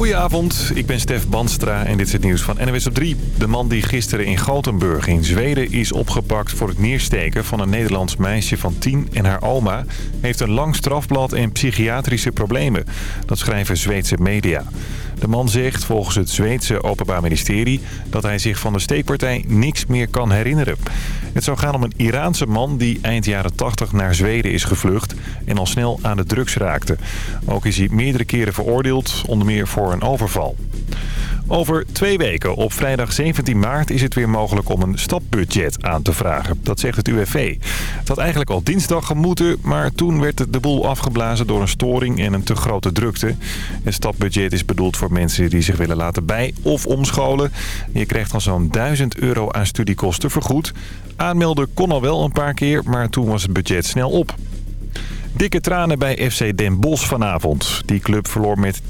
Goedenavond, ik ben Stef Banstra en dit is het nieuws van NWS op 3. De man die gisteren in Gothenburg in Zweden is opgepakt voor het neersteken van een Nederlands meisje van 10 en haar oma... heeft een lang strafblad en psychiatrische problemen. Dat schrijven Zweedse media. De man zegt volgens het Zweedse Openbaar Ministerie dat hij zich van de steekpartij niks meer kan herinneren. Het zou gaan om een Iraanse man die eind jaren 80 naar Zweden is gevlucht en al snel aan de drugs raakte. Ook is hij meerdere keren veroordeeld, onder meer voor een overval. Over twee weken, op vrijdag 17 maart, is het weer mogelijk om een stapbudget aan te vragen. Dat zegt het UWV. Het had eigenlijk al dinsdag gemoeten, maar toen werd de boel afgeblazen door een storing en een te grote drukte. Het stapbudget is bedoeld voor mensen die zich willen laten bij- of omscholen. Je krijgt dan zo'n 1000 euro aan studiekosten vergoed. Aanmelden kon al wel een paar keer, maar toen was het budget snel op. Dikke tranen bij FC Den Bosch vanavond. Die club verloor met 13-0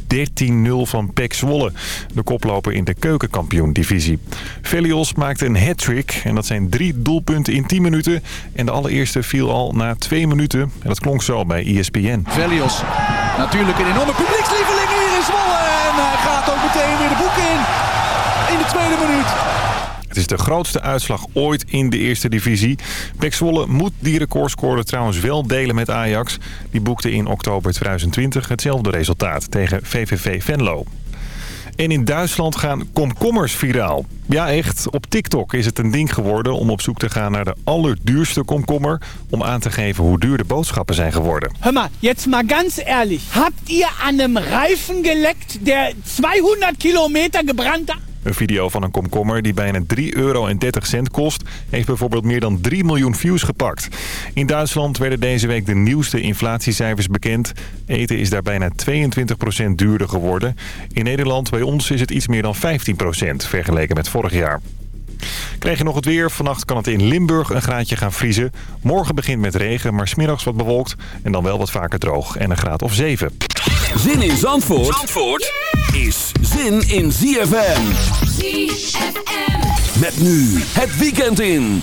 van PEC Zwolle. De koploper in de keukenkampioen-divisie. Velios maakte een hat-trick. En dat zijn drie doelpunten in 10 minuten. En de allereerste viel al na 2 minuten. En dat klonk zo bij ESPN. Velios, natuurlijk een enorme publiekslieveling hier in Zwolle. En hij gaat ook meteen weer de boeken in. In de tweede minuut. Het is de grootste uitslag ooit in de eerste divisie. Pek Zwolle moet die recordscore trouwens wel delen met Ajax. Die boekte in oktober 2020 hetzelfde resultaat tegen VVV Venlo. En in Duitsland gaan komkommers viraal. Ja, echt. Op TikTok is het een ding geworden om op zoek te gaan naar de allerduurste komkommer... om aan te geven hoe duur de boodschappen zijn geworden. Hör jetzt mal ganz ehrlich. Habt ihr an einem Reifen geleckt, der 200 Kilometer gebrannte... Een video van een komkommer die bijna 3,30 euro kost... heeft bijvoorbeeld meer dan 3 miljoen views gepakt. In Duitsland werden deze week de nieuwste inflatiecijfers bekend. Eten is daar bijna 22% duurder geworden. In Nederland bij ons is het iets meer dan 15% vergeleken met vorig jaar. Krijg je nog het weer? Vannacht kan het in Limburg een graadje gaan vriezen. Morgen begint met regen, maar smiddags wat bewolkt. En dan wel wat vaker droog en een graad of 7. Zin in Zandvoort, Zandvoort is zin in ZFM. ZFM. Met nu het weekend in.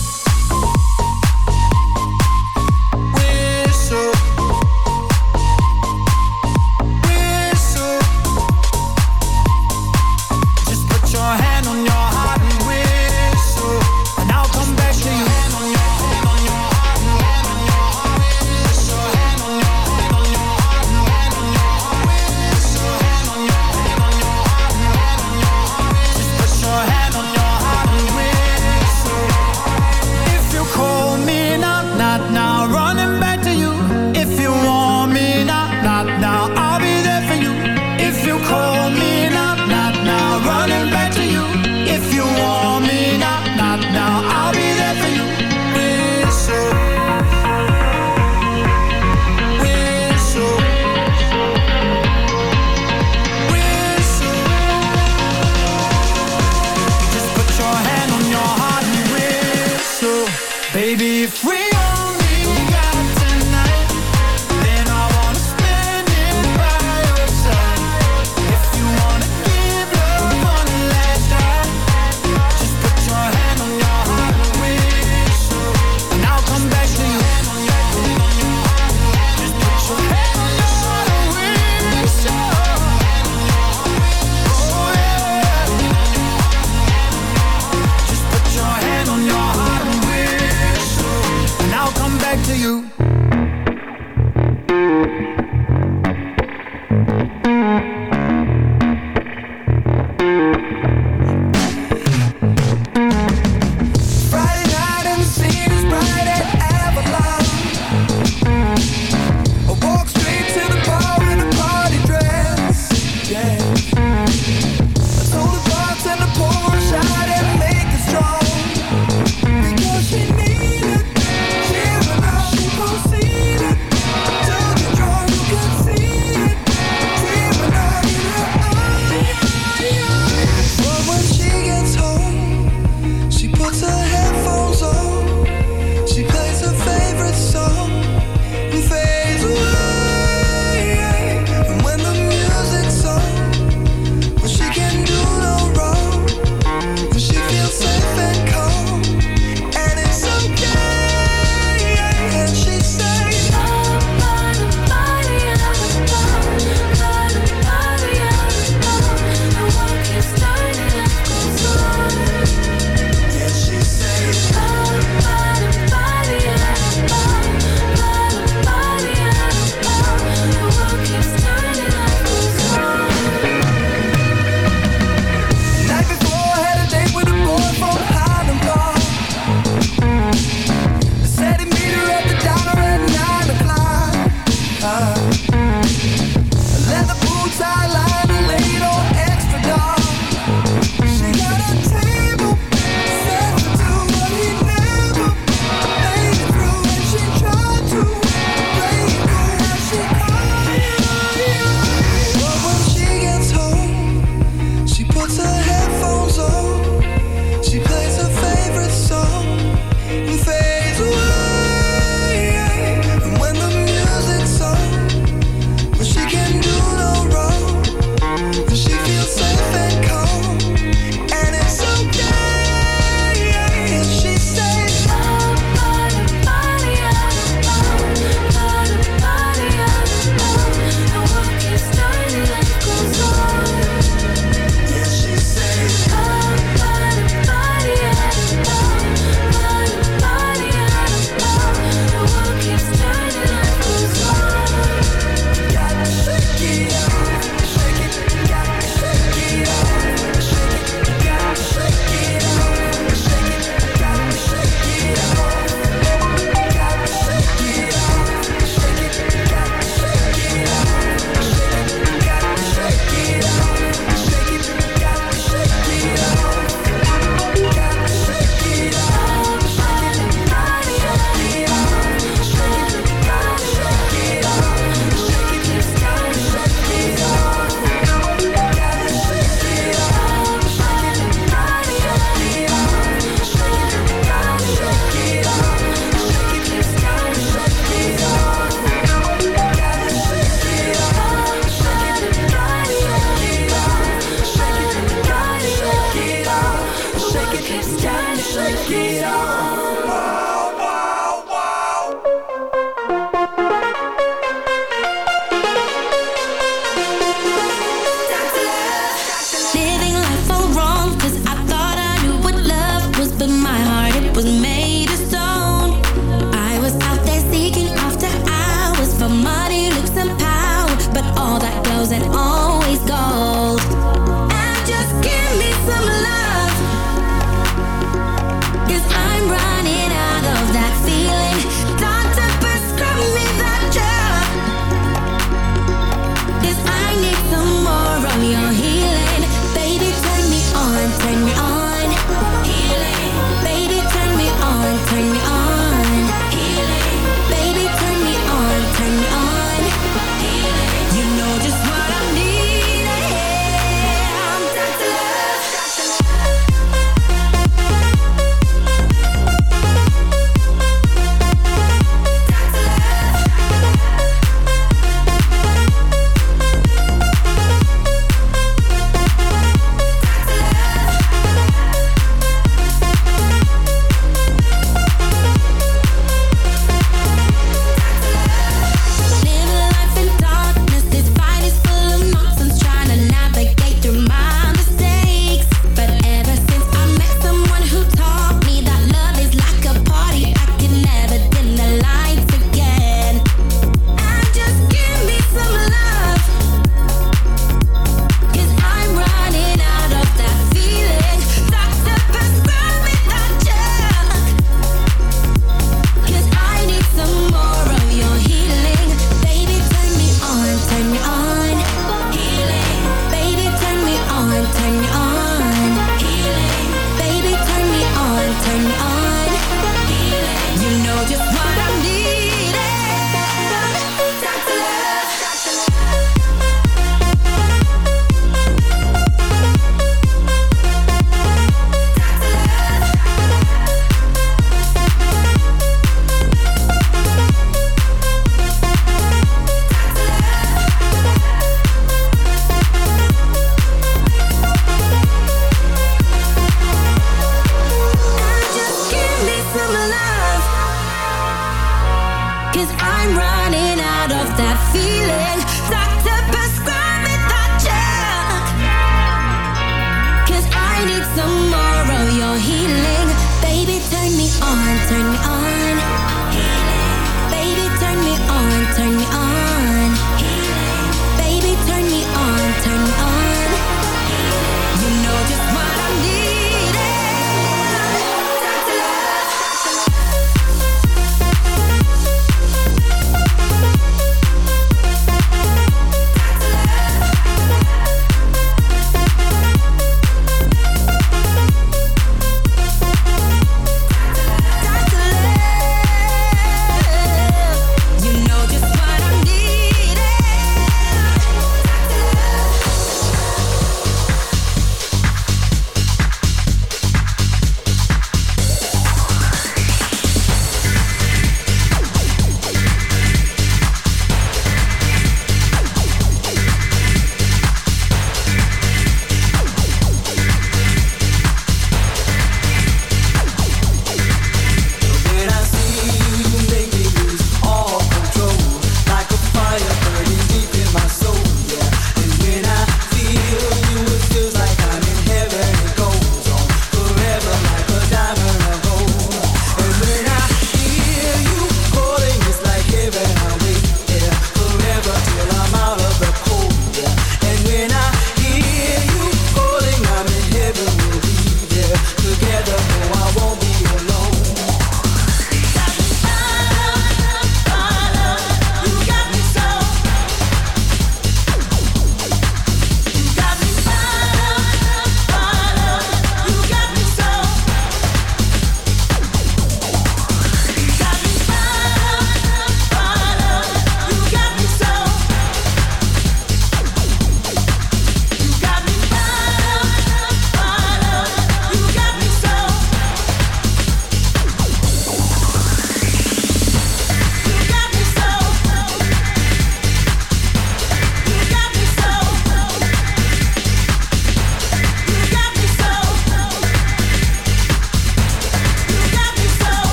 You.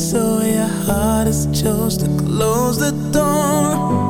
So your heart has chose to close the door.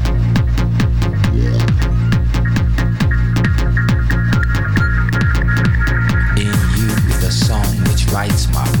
lights my